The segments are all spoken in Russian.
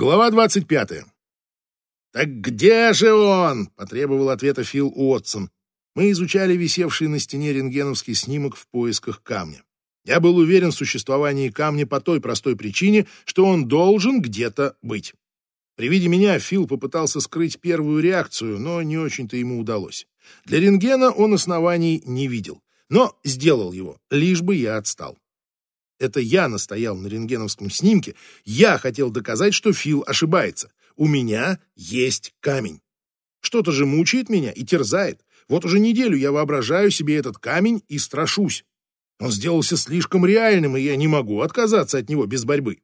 Глава 25. «Так где же он?» — потребовал ответа Фил Уотсон. Мы изучали висевший на стене рентгеновский снимок в поисках камня. Я был уверен в существовании камня по той простой причине, что он должен где-то быть. При виде меня Фил попытался скрыть первую реакцию, но не очень-то ему удалось. Для рентгена он оснований не видел, но сделал его, лишь бы я отстал. Это я настоял на рентгеновском снимке. Я хотел доказать, что Фил ошибается. У меня есть камень. Что-то же мучает меня и терзает. Вот уже неделю я воображаю себе этот камень и страшусь. Он сделался слишком реальным, и я не могу отказаться от него без борьбы.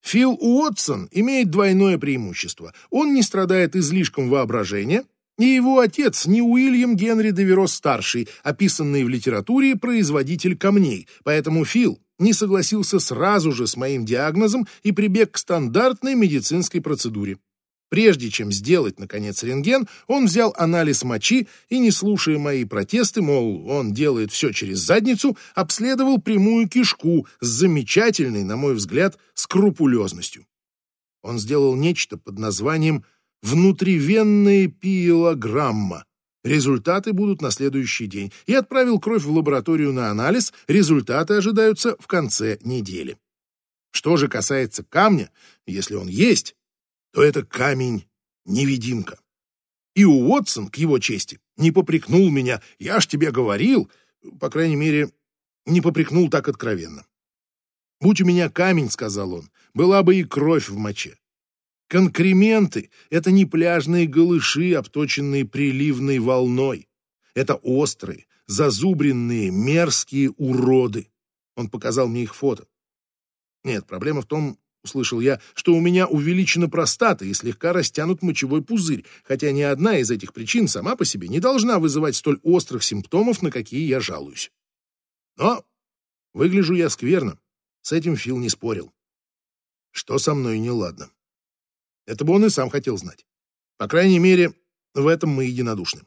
Фил Уотсон имеет двойное преимущество. Он не страдает излишком воображения, и его отец не Уильям Генри Деверос-старший, описанный в литературе производитель камней, поэтому Фил не согласился сразу же с моим диагнозом и прибег к стандартной медицинской процедуре. Прежде чем сделать, наконец, рентген, он взял анализ мочи и, не слушая мои протесты, мол, он делает все через задницу, обследовал прямую кишку с замечательной, на мой взгляд, скрупулезностью. Он сделал нечто под названием «внутривенная пиелограмма», Результаты будут на следующий день. И отправил кровь в лабораторию на анализ. Результаты ожидаются в конце недели. Что же касается камня, если он есть, то это камень-невидимка. И Уотсон, к его чести, не попрекнул меня. Я ж тебе говорил, по крайней мере, не попрекнул так откровенно. «Будь у меня камень, — сказал он, — была бы и кровь в моче. Конкременты — это не пляжные голыши, обточенные приливной волной. Это острые, зазубренные, мерзкие уроды. Он показал мне их фото. Нет, проблема в том, услышал я, что у меня увеличена простата и слегка растянут мочевой пузырь, хотя ни одна из этих причин сама по себе не должна вызывать столь острых симптомов, на какие я жалуюсь. Но выгляжу я скверно. С этим Фил не спорил. Что со мной неладно? Это бы он и сам хотел знать. По крайней мере, в этом мы единодушны.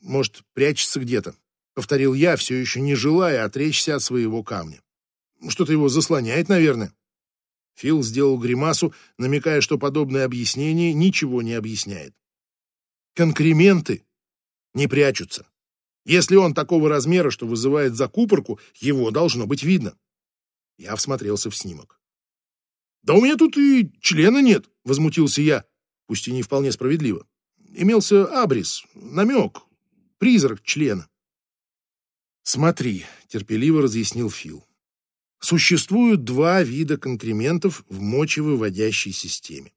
Может, прячется где-то, повторил я, все еще не желая отречься от своего камня. Что-то его заслоняет, наверное. Фил сделал гримасу, намекая, что подобное объяснение ничего не объясняет. Конкременты не прячутся. Если он такого размера, что вызывает закупорку, его должно быть видно. Я всмотрелся в снимок. «Да у меня тут и члена нет», — возмутился я, пусть и не вполне справедливо. Имелся абрис, намек, призрак члена. «Смотри», — терпеливо разъяснил Фил. «Существуют два вида конкрементов в мочевыводящей системе.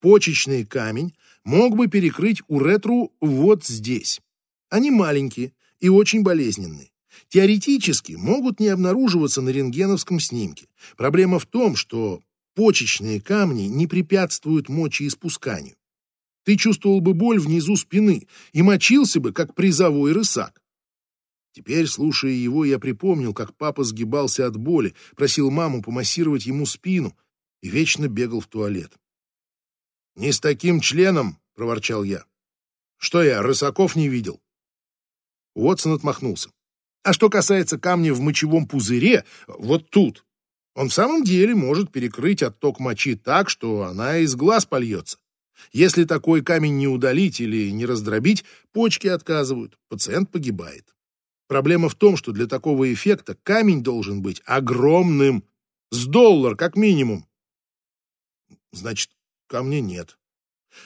Почечный камень мог бы перекрыть уретру вот здесь. Они маленькие и очень болезненные. Теоретически могут не обнаруживаться на рентгеновском снимке. Проблема в том, что Почечные камни не препятствуют мочеиспусканию. Ты чувствовал бы боль внизу спины и мочился бы, как призовой рысак. Теперь, слушая его, я припомнил, как папа сгибался от боли, просил маму помассировать ему спину и вечно бегал в туалет. «Не с таким членом!» — проворчал я. «Что я, рысаков не видел?» Уотсон отмахнулся. «А что касается камня в мочевом пузыре, вот тут, он в самом деле может перекрыть отток мочи так, что она из глаз польется. Если такой камень не удалить или не раздробить, почки отказывают, пациент погибает. Проблема в том, что для такого эффекта камень должен быть огромным, с доллар как минимум. Значит, камня нет.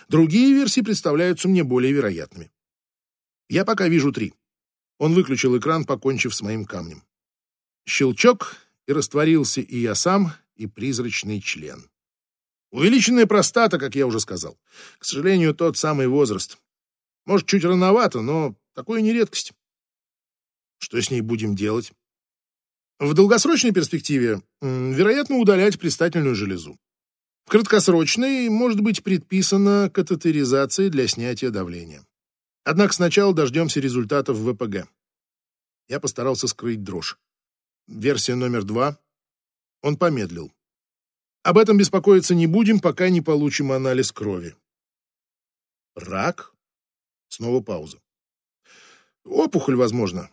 Другие версии представляются мне более вероятными. Я пока вижу три. Он выключил экран, покончив с моим камнем. Щелчок, и растворился и я сам, и призрачный член. Увеличенная простата, как я уже сказал. К сожалению, тот самый возраст. Может, чуть рановато, но такое не редкость. Что с ней будем делать? В долгосрочной перспективе, вероятно, удалять предстательную железу. В краткосрочной может быть предписана катетеризация для снятия давления. Однако сначала дождемся результатов ВПГ. Я постарался скрыть дрожь. Версия номер два. Он помедлил. Об этом беспокоиться не будем, пока не получим анализ крови. Рак? Снова пауза. Опухоль, возможно.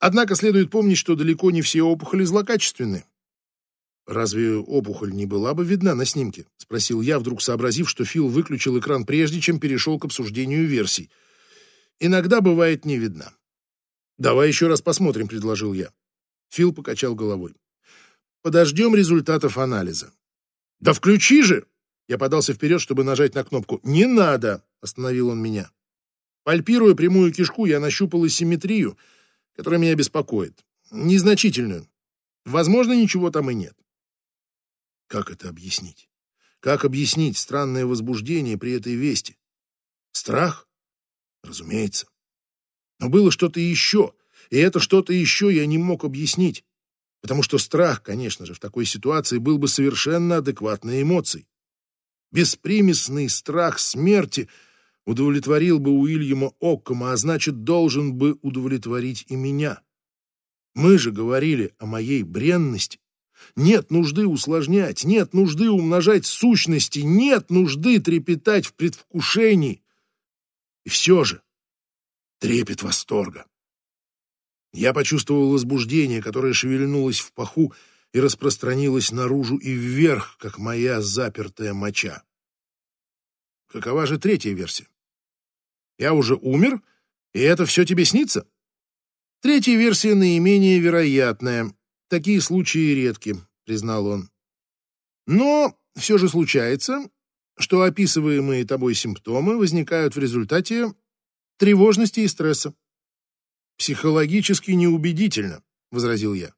Однако следует помнить, что далеко не все опухоли злокачественны. «Разве опухоль не была бы видна на снимке?» — спросил я, вдруг сообразив, что Фил выключил экран прежде, чем перешел к обсуждению версий. «Иногда бывает не видна». «Давай еще раз посмотрим», — предложил я. Фил покачал головой. «Подождем результатов анализа». «Да включи же!» Я подался вперед, чтобы нажать на кнопку. «Не надо!» — остановил он меня. Пальпируя прямую кишку, я нащупал асимметрию, которая меня беспокоит. Незначительную. Возможно, ничего там и нет. Как это объяснить? Как объяснить странное возбуждение при этой вести? Страх? Разумеется. Но было что-то еще, и это что-то еще я не мог объяснить, потому что страх, конечно же, в такой ситуации был бы совершенно адекватной эмоцией. Беспримесный страх смерти удовлетворил бы Уильяма Оккома, а значит, должен бы удовлетворить и меня. Мы же говорили о моей бренности. Нет нужды усложнять, нет нужды умножать сущности, нет нужды трепетать в предвкушении. И все же трепет восторга. Я почувствовал возбуждение, которое шевельнулось в паху и распространилось наружу и вверх, как моя запертая моча. Какова же третья версия? Я уже умер, и это все тебе снится? Третья версия наименее вероятная. Такие случаи редки, признал он. Но все же случается, что описываемые тобой симптомы возникают в результате тревожности и стресса. Психологически неубедительно, возразил я.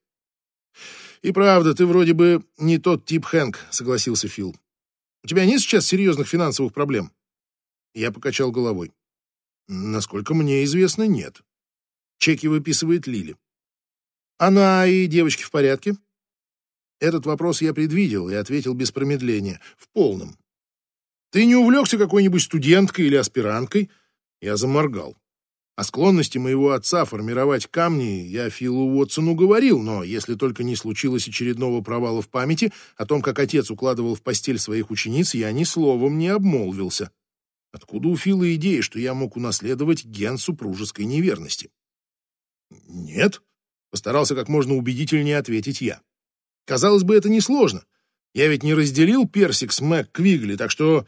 И правда, ты вроде бы не тот тип Хэнк, согласился Фил. У тебя нет сейчас серьезных финансовых проблем? Я покачал головой. Насколько мне известно, нет. Чеки выписывает Лили. Она и девочки в порядке? Этот вопрос я предвидел и ответил без промедления, в полном. Ты не увлекся какой-нибудь студенткой или аспиранткой? Я заморгал. О склонности моего отца формировать камни я Филу Уотсону говорил, но если только не случилось очередного провала в памяти о том, как отец укладывал в постель своих учениц, я ни словом не обмолвился. Откуда у Фила идея, что я мог унаследовать ген супружеской неверности? Нет, постарался как можно убедительнее ответить я. Казалось бы, это несложно. Я ведь не разделил персик с Мэг Квигли, так что...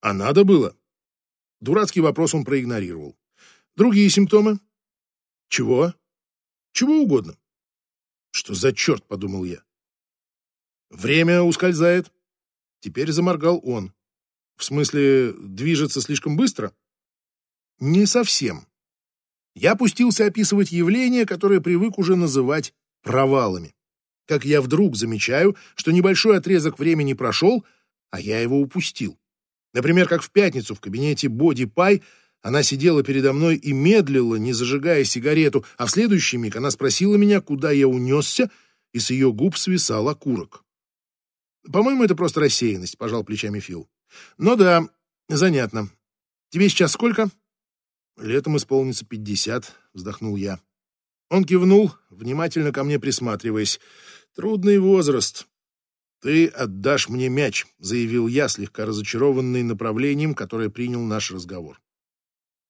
А надо было. Дурацкий вопрос он проигнорировал. Другие симптомы? Чего? Чего угодно. Что за черт, подумал я. Время ускользает. Теперь заморгал он. В смысле, движется слишком быстро? Не совсем. Я пустился описывать явление, которое привык уже называть провалами. Как я вдруг замечаю, что небольшой отрезок времени прошел, а я его упустил. Например, как в пятницу в кабинете Боди Пай она сидела передо мной и медлила, не зажигая сигарету, а в следующий миг она спросила меня, куда я унесся, и с ее губ свисал окурок. «По-моему, это просто рассеянность», — пожал плечами Фил. «Ну да, занятно. Тебе сейчас сколько?» «Летом исполнится пятьдесят», — вздохнул я. Он кивнул, внимательно ко мне присматриваясь. «Трудный возраст. Ты отдашь мне мяч», — заявил я, слегка разочарованный направлением, которое принял наш разговор.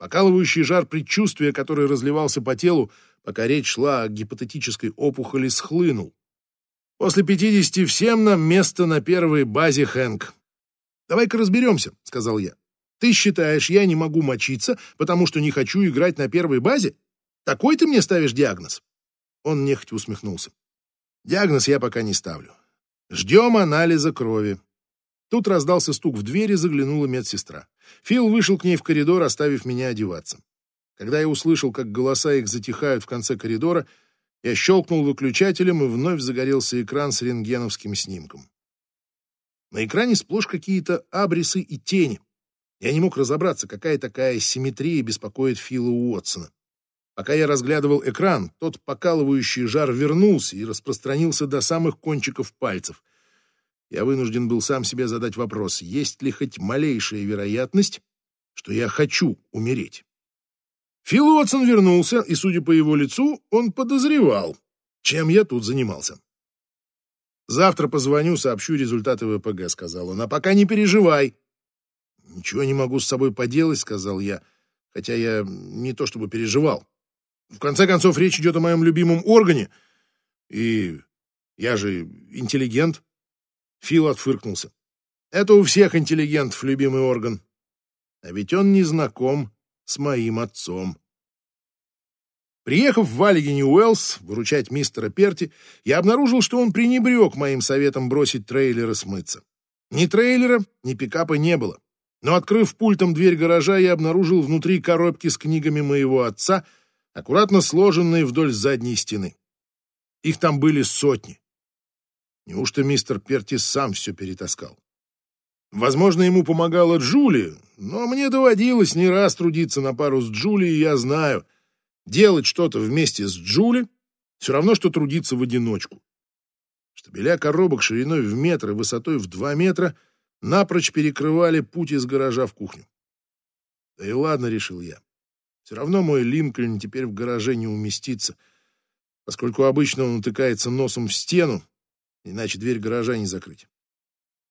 Покалывающий жар предчувствия, который разливался по телу, пока речь шла о гипотетической опухоли, схлынул. «После пятидесяти всем нам место на первой базе, Хэнк». «Давай-ка разберемся», — сказал я. «Ты считаешь, я не могу мочиться, потому что не хочу играть на первой базе? Такой ты мне ставишь диагноз?» Он нехотя усмехнулся. «Диагноз я пока не ставлю. Ждем анализа крови. Тут раздался стук в двери, заглянула медсестра. Фил вышел к ней в коридор, оставив меня одеваться. Когда я услышал, как голоса их затихают в конце коридора, я щелкнул выключателем, и вновь загорелся экран с рентгеновским снимком. На экране сплошь какие-то абрисы и тени. Я не мог разобраться, какая такая симметрия беспокоит Фила Уотсона. Пока я разглядывал экран, тот покалывающий жар вернулся и распространился до самых кончиков пальцев я вынужден был сам себе задать вопрос, есть ли хоть малейшая вероятность, что я хочу умереть. Фил Уотсон вернулся, и, судя по его лицу, он подозревал, чем я тут занимался. «Завтра позвоню, сообщу результаты ВПГ», — сказал он, — «а пока не переживай». «Ничего не могу с собой поделать», — сказал я, хотя я не то чтобы переживал. В конце концов, речь идет о моем любимом органе, и Я же интеллигент. Фил отфыркнулся. Это у всех интеллигентов любимый орган. А ведь он не знаком с моим отцом. Приехав в Аллигени Уэллс выручать мистера Перти, я обнаружил, что он пренебрег моим советом бросить трейлер и смыться. Ни трейлера, ни пикапа не было. Но, открыв пультом дверь гаража, я обнаружил внутри коробки с книгами моего отца, аккуратно сложенные вдоль задней стены. Их там были сотни. Неужто мистер Пертис сам все перетаскал? Возможно, ему помогала Джули, но мне доводилось не раз трудиться на пару с Джули, и я знаю, делать что-то вместе с Джули все равно, что трудиться в одиночку. Штабеля коробок шириной в метр и высотой в два метра напрочь перекрывали путь из гаража в кухню. Да и ладно, решил я. Все равно мой Линкольн теперь в гараже не уместится, поскольку обычно он утыкается носом в стену, иначе дверь гаража не закрыть.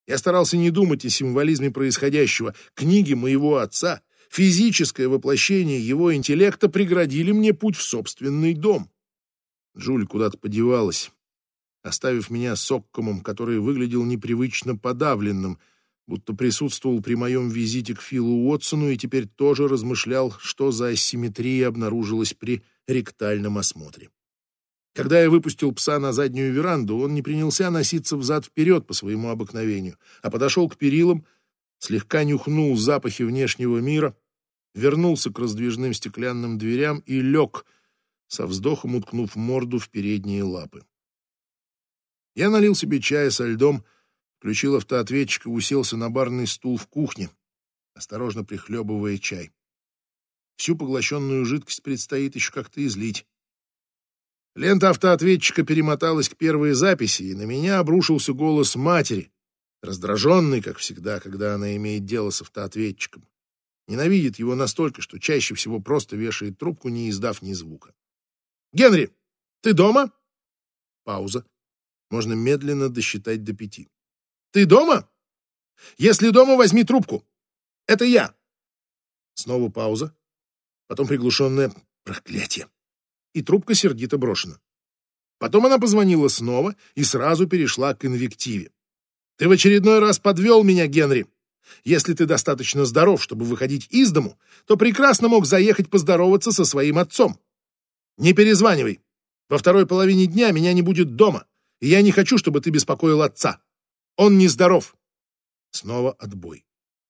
Я старался не думать о символизме происходящего. Книги моего отца, физическое воплощение его интеллекта преградили мне путь в собственный дом. Джуль куда-то подевалась, оставив меня с Оккомом, который выглядел непривычно подавленным, будто присутствовал при моем визите к Филу Уотсону и теперь тоже размышлял, что за асимметрия обнаружилась при ректальном осмотре. Когда я выпустил пса на заднюю веранду, он не принялся носиться взад-вперед по своему обыкновению, а подошел к перилам, слегка нюхнул запахи внешнего мира, вернулся к раздвижным стеклянным дверям и лег, со вздохом уткнув морду в передние лапы. Я налил себе чая со льдом, включил автоответчик и уселся на барный стул в кухне, осторожно прихлебывая чай. Всю поглощенную жидкость предстоит еще как-то излить. Лента автоответчика перемоталась к первой записи, и на меня обрушился голос матери, раздраженный, как всегда, когда она имеет дело с автоответчиком. Ненавидит его настолько, что чаще всего просто вешает трубку, не издав ни звука. «Генри, ты дома?» Пауза. Можно медленно досчитать до пяти. «Ты дома? Если дома, возьми трубку. Это я!» Снова пауза. Потом приглушенное проклятие и трубка сердито брошена. Потом она позвонила снова и сразу перешла к инвективе. «Ты в очередной раз подвел меня, Генри. Если ты достаточно здоров, чтобы выходить из дому, то прекрасно мог заехать поздороваться со своим отцом. Не перезванивай. Во второй половине дня меня не будет дома, и я не хочу, чтобы ты беспокоил отца. Он нездоров». Снова отбой.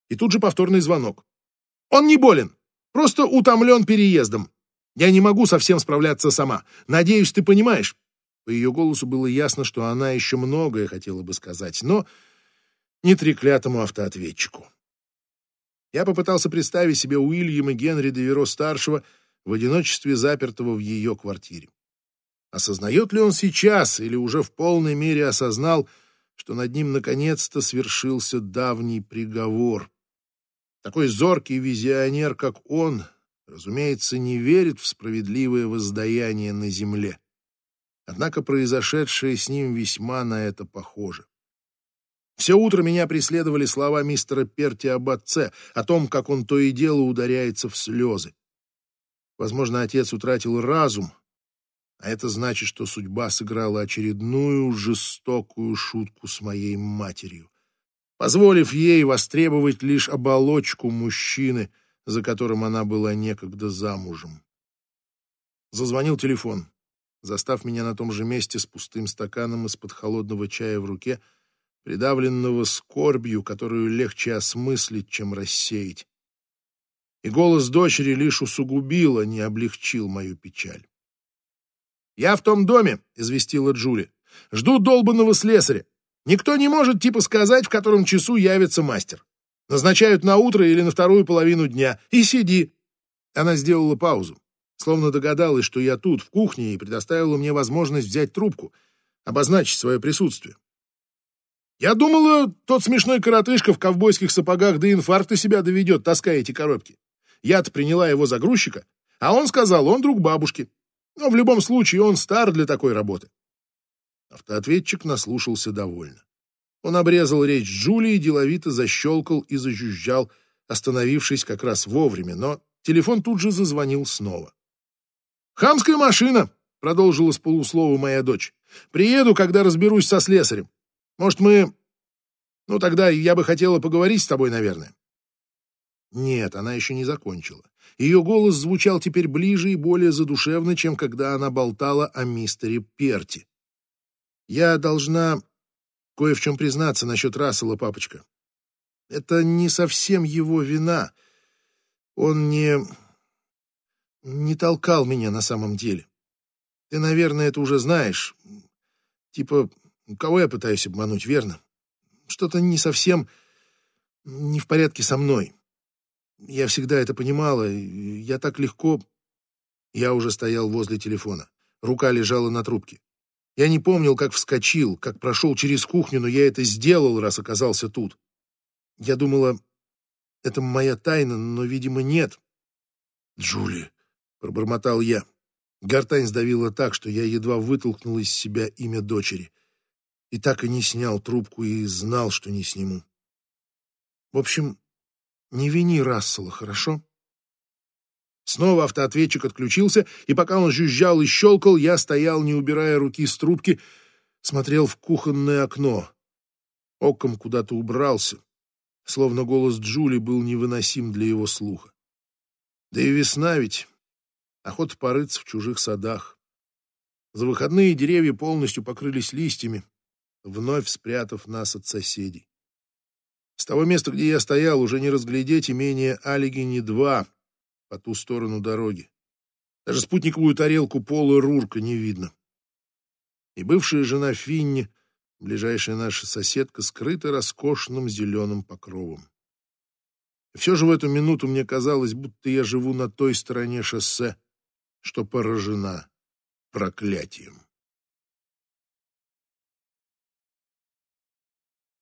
И тут же повторный звонок. «Он не болен, просто утомлен переездом. Я не могу совсем справляться сама. Надеюсь, ты понимаешь». По ее голосу было ясно, что она еще многое хотела бы сказать, но не треклятому автоответчику. Я попытался представить себе Уильяма Генри Деверо-старшего в одиночестве запертого в ее квартире. Осознает ли он сейчас или уже в полной мере осознал, что над ним наконец-то свершился давний приговор? Такой зоркий визионер, как он, разумеется, не верит в справедливое воздаяние на земле. Однако произошедшее с ним весьма на это похоже. Все утро меня преследовали слова мистера Перти об отце, о том, как он то и дело ударяется в слезы. Возможно, отец утратил разум, а это значит, что судьба сыграла очередную жестокую шутку с моей матерью, позволив ей востребовать лишь оболочку мужчины — за которым она была некогда замужем. Зазвонил телефон, застав меня на том же месте с пустым стаканом из-под холодного чая в руке, придавленного скорбью, которую легче осмыслить, чем рассеять. И голос дочери лишь усугубил, а не облегчил мою печаль. «Я в том доме», — известила Джули. «Жду долбанного слесаря. Никто не может типа сказать, в котором часу явится мастер. Назначают на утро или на вторую половину дня. И сиди. Она сделала паузу, словно догадалась, что я тут, в кухне, и предоставила мне возможность взять трубку, обозначить свое присутствие. Я думала, тот смешной коротышка в ковбойских сапогах до инфаркта себя доведет, таская эти коробки. Я-то приняла его за грузчика, а он сказал, он друг бабушки. Но в любом случае он стар для такой работы. Автоответчик наслушался довольно. Он обрезал речь Джулии, деловито защелкал и зажужжал, остановившись как раз вовремя, но телефон тут же зазвонил снова. «Хамская машина!» — продолжила с полуслова моя дочь. «Приеду, когда разберусь со слесарем. Может, мы... Ну, тогда я бы хотела поговорить с тобой, наверное». Нет, она еще не закончила. Ее голос звучал теперь ближе и более задушевно, чем когда она болтала о мистере Перти. «Я должна кое в чем признаться насчет Рассела, папочка. Это не совсем его вина. Он не... не толкал меня на самом деле. Ты, наверное, это уже знаешь. Типа, кого я пытаюсь обмануть, верно? Что-то не совсем... не в порядке со мной. Я всегда это понимала, я так легко... Я уже стоял возле телефона. Рука лежала на трубке. Я не помнил, как вскочил, как прошел через кухню, но я это сделал, раз оказался тут. Я думала, это моя тайна, но, видимо, нет. «Джули», — пробормотал я. Гортань сдавила так, что я едва вытолкнул из себя имя дочери. И так и не снял трубку и знал, что не сниму. В общем, не вини Рассела, хорошо? Снова автоответчик отключился, и пока он жужжал и щелкал, я стоял, не убирая руки с трубки, смотрел в кухонное окно. Оком куда-то убрался, словно голос Джули был невыносим для его слуха. Да и весна ведь, охота порыться в чужих садах. За выходные деревья полностью покрылись листьями, вновь спрятав нас от соседей. С того места, где я стоял, уже не разглядеть имение Алигини-2 по ту сторону дороги. Даже спутниковую тарелку Пола Рурка не видно. И бывшая жена Финни, ближайшая наша соседка, скрыта роскошным зеленым покровом. Все же в эту минуту мне казалось, будто я живу на той стороне шоссе, что поражена проклятием.